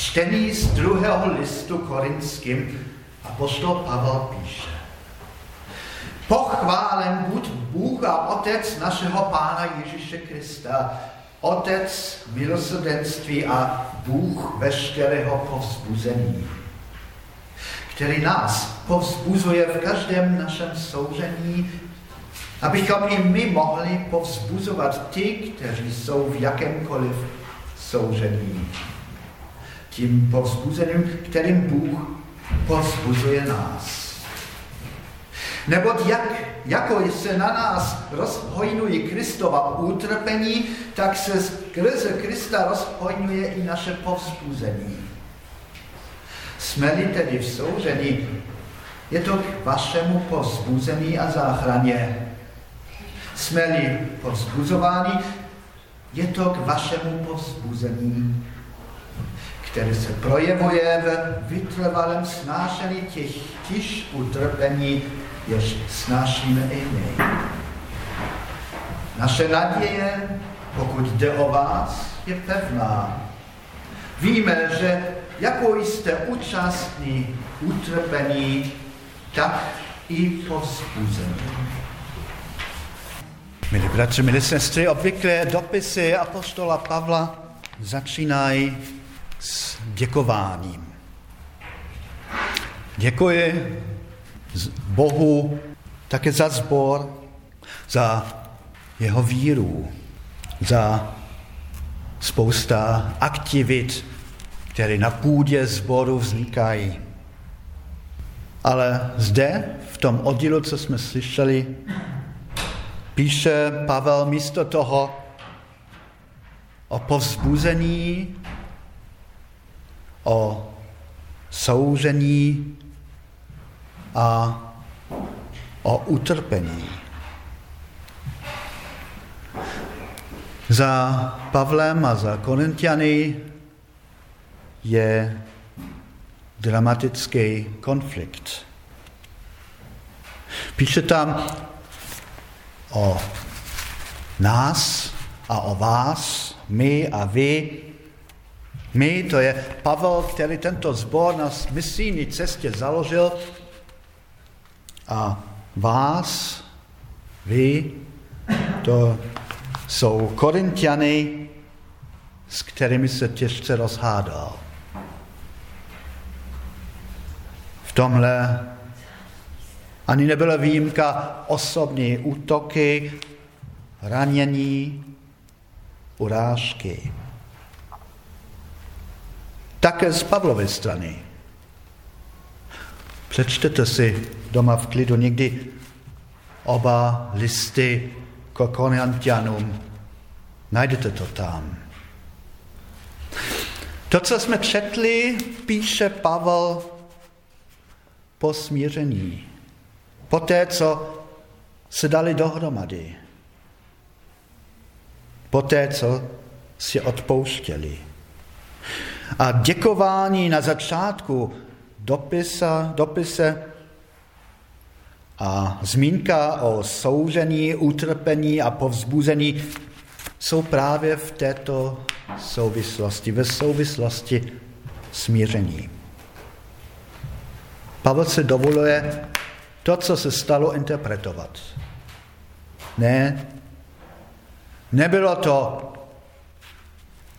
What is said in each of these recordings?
Čtení z druhého listu korinským apostol Pavel píše. Pochválen buď Bůh a Otec našeho Pána Ježíše Krista, Otec milosrdenství a Bůh veškerého povzbuzení, který nás povzbuzuje v každém našem soužení, abychom i my mohli povzbuzovat ty, kteří jsou v jakémkoliv soužení. Tím povzbuzeným, kterým Bůh povzbuzuje nás. Neboť jak, jako se na nás rozhojnují Kristova utrpení, tak se skrze Krista rozhojnuje i naše povzbuzení. Jsme-li tedy v soužení, je to k vašemu povzbuzení a záchraně. Jsme-li povzbuzováni, je to k vašemu povzbuzení, které se projevuje v vytrvalém snášení těch tiž utrpení jež snášíme i my. Naše naděje, pokud jde o vás, je pevná. Víme, že jako jste účastní utrpení, tak i povzbuzení. Milí bratři, milí sestry, obvykle dopisy apostola Pavla začínají s děkováním. Děkuji Bohu také za zbor, za jeho víru, za spousta aktivit, které na půdě zboru vznikají. Ale zde, v tom oddílu, co jsme slyšeli, píše Pavel místo toho o povzbuzení, o soužení a o utrpení. Za Pavlem a za Korintiany je dramatický konflikt. Píše tam o nás a o vás, my a vy. My, to je Pavel, který tento zbor na misijní cestě založil a vás, vy, to jsou korintiany, s kterými se těžce rozhádal. V tomhle ani nebyla výjimka osobní útoky, ranění, urážky. Také z Pavlovy strany. Přečtete si doma v klidu někdy oba listy k Korintianům. Najdete to tam. To, co jsme četli, píše Pavel po smíření. Po té, co se dali dohromady. Po té, co si odpouštěli. A děkování na začátku dopisa, dopise a zmínka o soužení, utrpení a povzbuzení jsou právě v této souvislosti, ve souvislosti smíření. Pavel se dovoluje to, co se stalo, interpretovat. Ne, nebylo to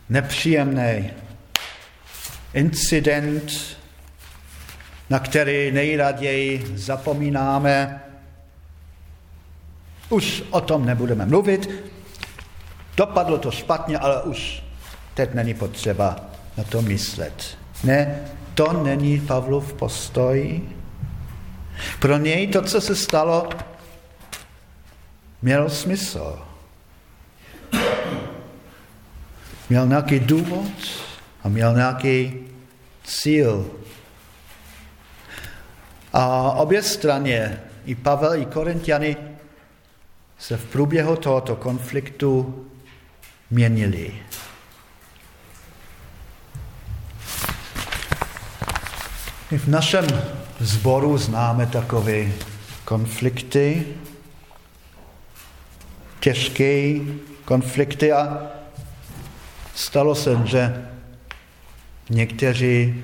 nepříjemný incident, na který nejraději zapomínáme. Už o tom nebudeme mluvit. Dopadlo to špatně, ale už teď není potřeba na to myslet. Ne, to není Pavlov postoj. Pro něj to, co se stalo, mělo smysl. Měl nějaký důvod a měl nějaký cíl. A obě straně, i Pavel, i Korintiany, se v průběhu tohoto konfliktu měnili. I v našem zboru známe takové konflikty, těžké konflikty a stalo se, že někteří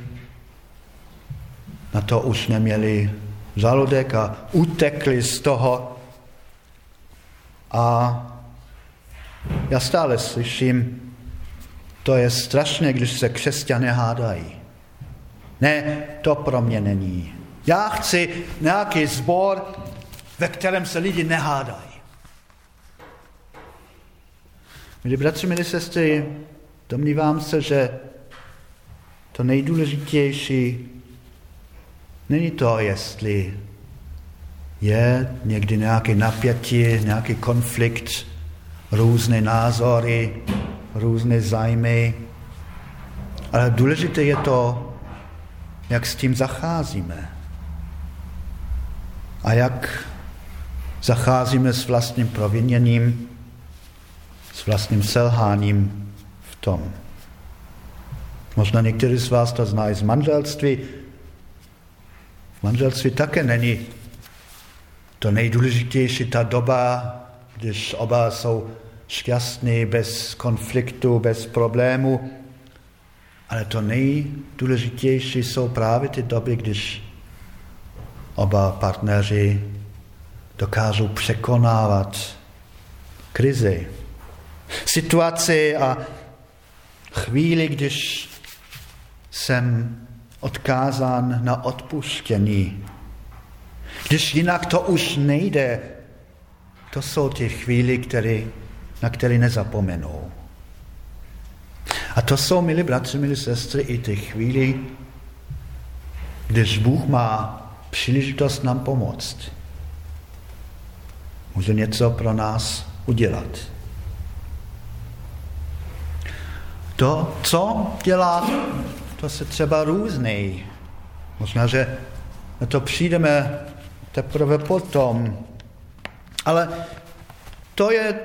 na to už neměli žaludek a utekli z toho. A já stále slyším, to je strašné, když se křesťané hádají. Ne, to pro mě není. Já chci nějaký sbor, ve kterém se lidi nehádají. Milí bratři, milí sestry, domnívám se, že to nejdůležitější není to, jestli je někdy nějaký napětí, nějaký konflikt, různé názory, různé zájmy, ale důležité je to, jak s tím zacházíme. A jak zacházíme s vlastním proviněním, s vlastním selháním v tom. Možná někteří z vás to znají z manželství. V manželství také není to nejdůležitější ta doba, když oba jsou šťastní, bez konfliktu, bez problému. Ale to nejdůležitější jsou právě ty doby, když oba partneři dokážou překonávat krizi, situaci a chvíli, když jsem odkázán na odpuštění. Když jinak to už nejde, to jsou ty chvíli, které, na které nezapomenou. A to jsou, milí bratři, milí sestry, i ty chvíli, když Bůh má příležitost nám pomoct. Může něco pro nás udělat. To, co dělá, to se třeba různý. Možná, že na to přijdeme teprve potom. Ale to je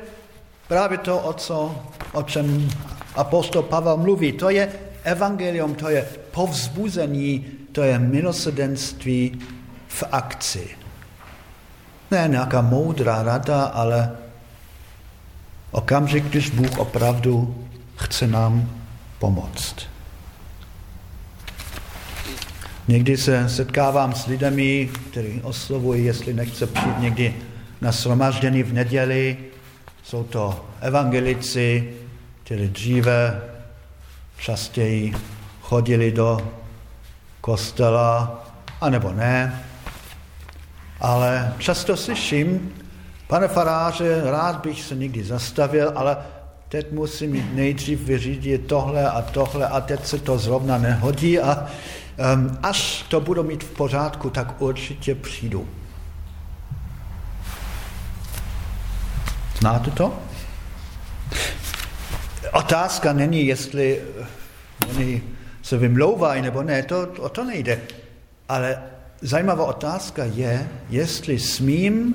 právě to, o, co, o čem apostol Pavel mluví. To je evangelium, to je povzbuzení, to je milosrdenství v akci. Ne nějaká moudrá rada, ale okamžik, když Bůh opravdu chce nám pomoct. Někdy se setkávám s lidmi, kteří oslovují, jestli nechce přijít někdy na shromaždění v neděli. Jsou to evangelici, kteří dříve častěji chodili do kostela, anebo ne. Ale často slyším, pane faráře, rád bych se někdy zastavil, ale teď musím nejdřív vyřídit tohle a tohle a teď se to zrovna nehodí a um, až to budu mít v pořádku, tak určitě přijdu. Znáte to? Otázka není, jestli oni se vymlouvají nebo ne, to, o to nejde. Ale zajímavá otázka je, jestli smím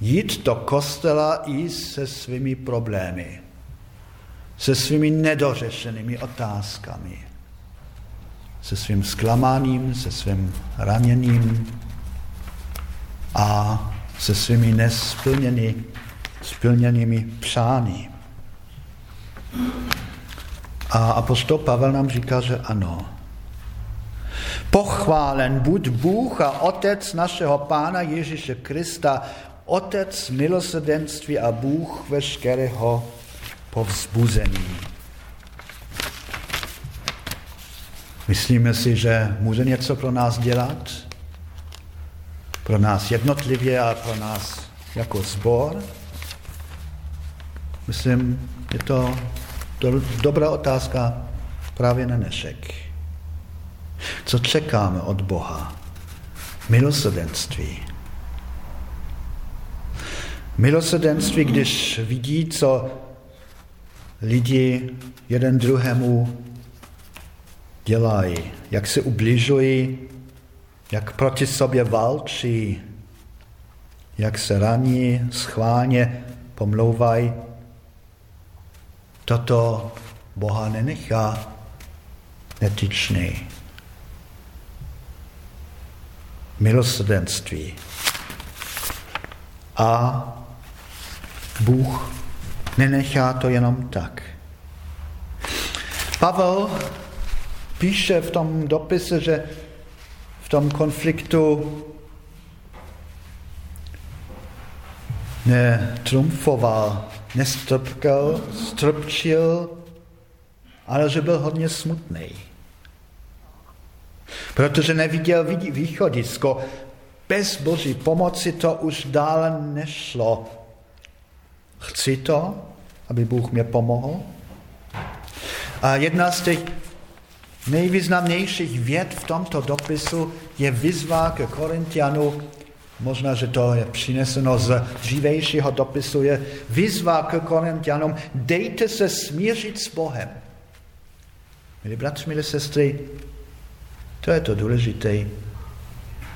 jít do kostela i se svými problémy, se svými nedořešenými otázkami, se svým zklamáním, se svým raněním a se svými nesplněnými přání. A apostol Pavel nám říká, že ano. Pochválen buď Bůh a Otec našeho Pána Ježíše Krista, Otec milosrdenství a Bůh veškerého povzbuzení. Myslíme si, že může něco pro nás dělat? Pro nás jednotlivě a pro nás jako sbor? Myslím, je to dobrá otázka právě na dnešek. Co čekáme od Boha? Milosrdenství. Milosrdenství, když vidí, co lidi jeden druhému dělají, jak se ubližují, jak proti sobě válčí, jak se raní, schválně pomlouvají. Toto Boha nenechá netyčný milosrdenství. A Bůh nenechá to jenom tak. Pavel píše v tom dopise, že v tom konfliktu netrumfoval, nestrpkal, strpčil, ale že byl hodně smutný. Protože neviděl východisko. Bez boží pomoci to už dále nešlo. Chci to, aby Bůh mě pomohl? A jedna z těch nejvýznamnějších věd v tomto dopisu je vyzva ke Korintianu, možná, že to je přineseno z dřívejšího dopisu, je vyzva k Korintianům, dejte se smířit s Bohem. Milí bratři, milí sestry, to je to důležité.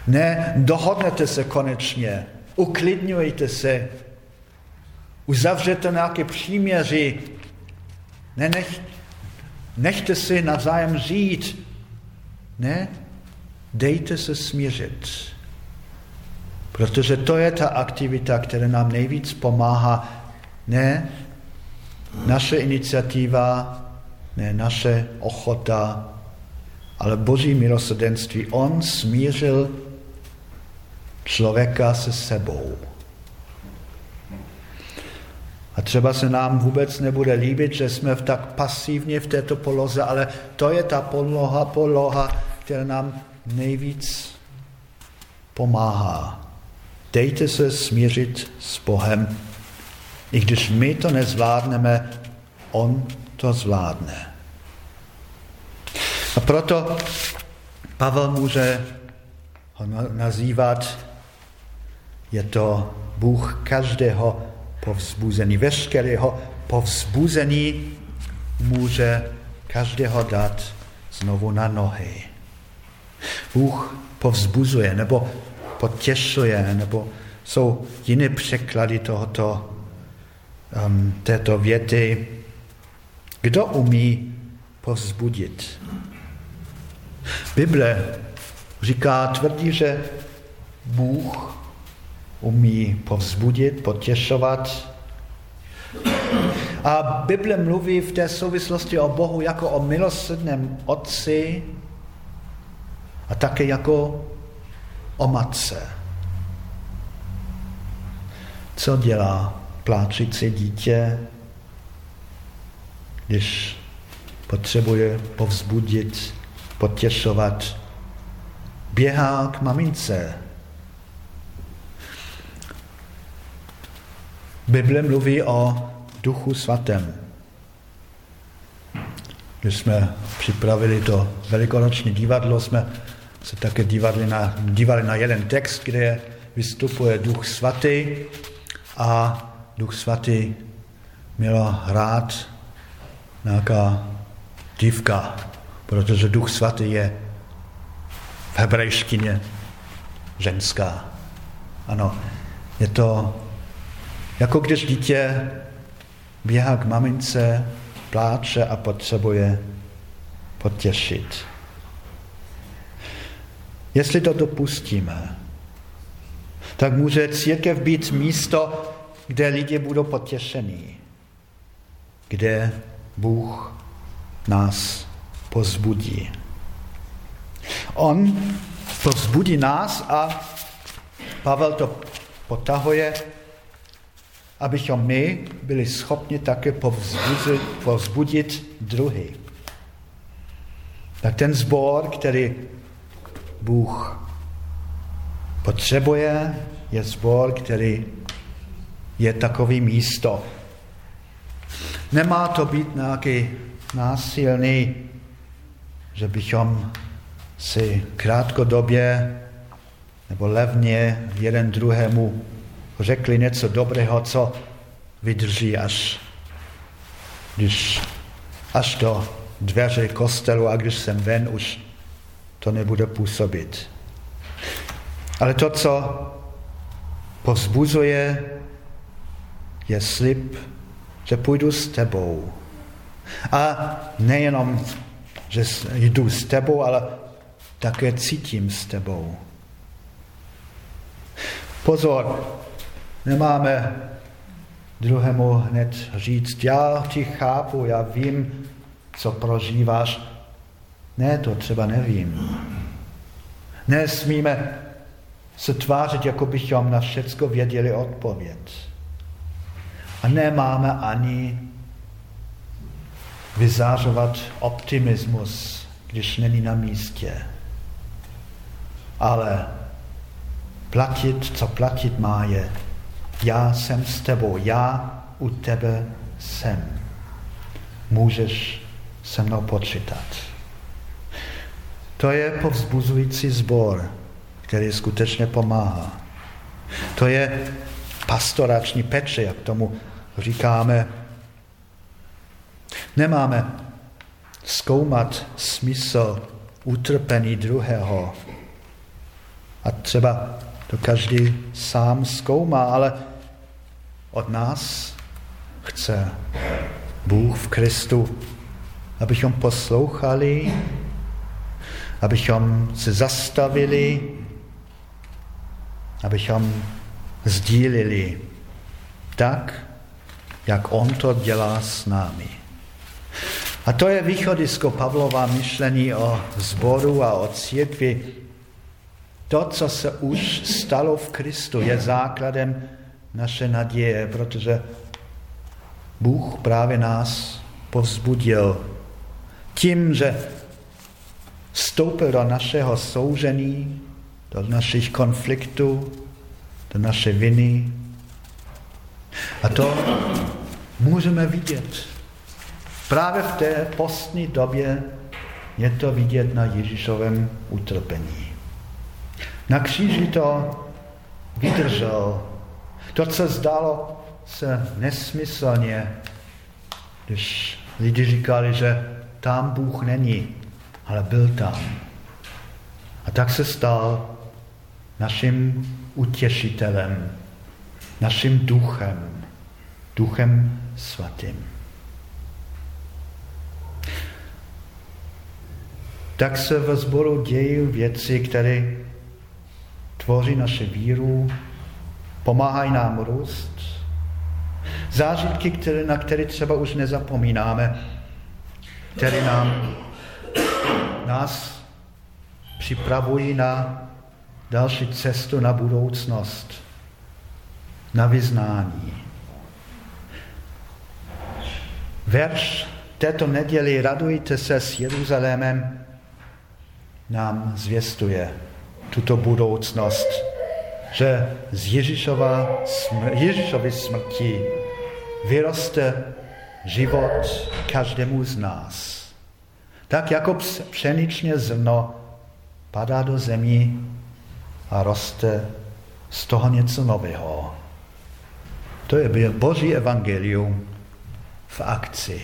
Ne, dohodnete se konečně, uklidňujte se, uzavřete nějaké příměří, ne, nech, nechte si navzájem žít. Ne, dejte se smířit. Protože to je ta aktivita, která nám nejvíc pomáhá. Ne naše iniciativa, ne naše ochota, ale Boží milosrdenství. On smířil člověka se sebou. A třeba se nám vůbec nebude líbit, že jsme v tak pasivně v této poloze, ale to je ta poloha, poloha, která nám nejvíc pomáhá. Dejte se smířit s Bohem. I když my to nezvládneme, On to zvládne. A proto Pavel může ho nazývat, je to Bůh každého povzbuzení. Veškerého povzbuzení může každého dát znovu na nohy. Bůh povzbuzuje nebo potěšuje, nebo jsou jiné překlady tohoto, um, této věty. Kdo umí povzbudit? Bible říká, tvrdí, že Bůh umí povzbudit, potěšovat. A Bible mluví v té souvislosti o Bohu jako o milosrdném otci a také jako o matce. Co dělá pláčící dítě, když potřebuje povzbudit, potěšovat? Běhá k mamince, Bible mluví o duchu svatém. Když jsme připravili to velikonoční divadlo, jsme se také dívali na, dívali na jeden text, kde vystupuje duch svatý a duch svatý měla hrát nějaká dívka, protože duch svatý je v hebrejštině ženská. Ano, je to jako když dítě běhá k mamince, pláče a potřebuje potěšit. Jestli to dopustíme, tak může církev být místo, kde lidi budou potěšení, kde Bůh nás pozbudí. On pozbudí nás a Pavel to potahuje abychom my byli schopni také povzbudit, povzbudit druhý. Tak ten zbor, který Bůh potřebuje, je zbor, který je takový místo. Nemá to být nějaký násilný, že bychom si krátkodobě nebo levně jeden druhému řekli něco dobrého, co vydrží až, když, až do dveře kostelu a když jsem ven, už to nebude působit. Ale to, co povzbuzuje, je slib, že půjdu s tebou. A nejenom, že jdu s tebou, ale také cítím s tebou. Pozor, Nemáme druhému hned říct, já ti chápu, já vím, co prožíváš, Ne, to třeba nevím. Nesmíme se tvářit, jako bychom na všecko věděli odpověď. A nemáme ani vyzářovat optimismus, když není na místě. Ale platit, co platit má, je já jsem s tebou, já u tebe jsem. Můžeš se mnou počítat. To je povzbuzující zbor, který skutečně pomáhá. To je pastorační peče, jak tomu říkáme. Nemáme zkoumat smysl utrpení druhého. A třeba to každý sám zkoumá, ale od nás chce Bůh v Kristu, abychom poslouchali, abychom se zastavili, abychom sdílili tak, jak On to dělá s námi. A to je východisko Pavlova myšlení o zboru a o církvi. To, co se už stalo v Kristu, je základem naše naděje, protože Bůh právě nás povzbudil tím, že vstoupil do našeho soužení, do našich konfliktů, do naše viny. A to můžeme vidět. Právě v té postní době je to vidět na Ježíšovém utrpení. Na kříži to vydržel. To, co zdalo se nesmyslně, když lidi říkali, že tam Bůh není, ale byl tam. A tak se stal naším utěšitelem, naším duchem, duchem svatým. Tak se ve sboru dějí věci, které tvoří naše víru, pomáhají nám růst. Zážitky, které, na které třeba už nezapomínáme, které nám, nás připravují na další cestu na budoucnost, na vyznání. Verš této neděli radujte se s Jeruzalémem nám zvěstuje tuto budoucnost, že z Ježíšova, Ježíšovy smrti vyroste život každému z nás. Tak jako pšeničně zrno padá do zemí a roste z toho něco nového. To je Boží evangelium v akci.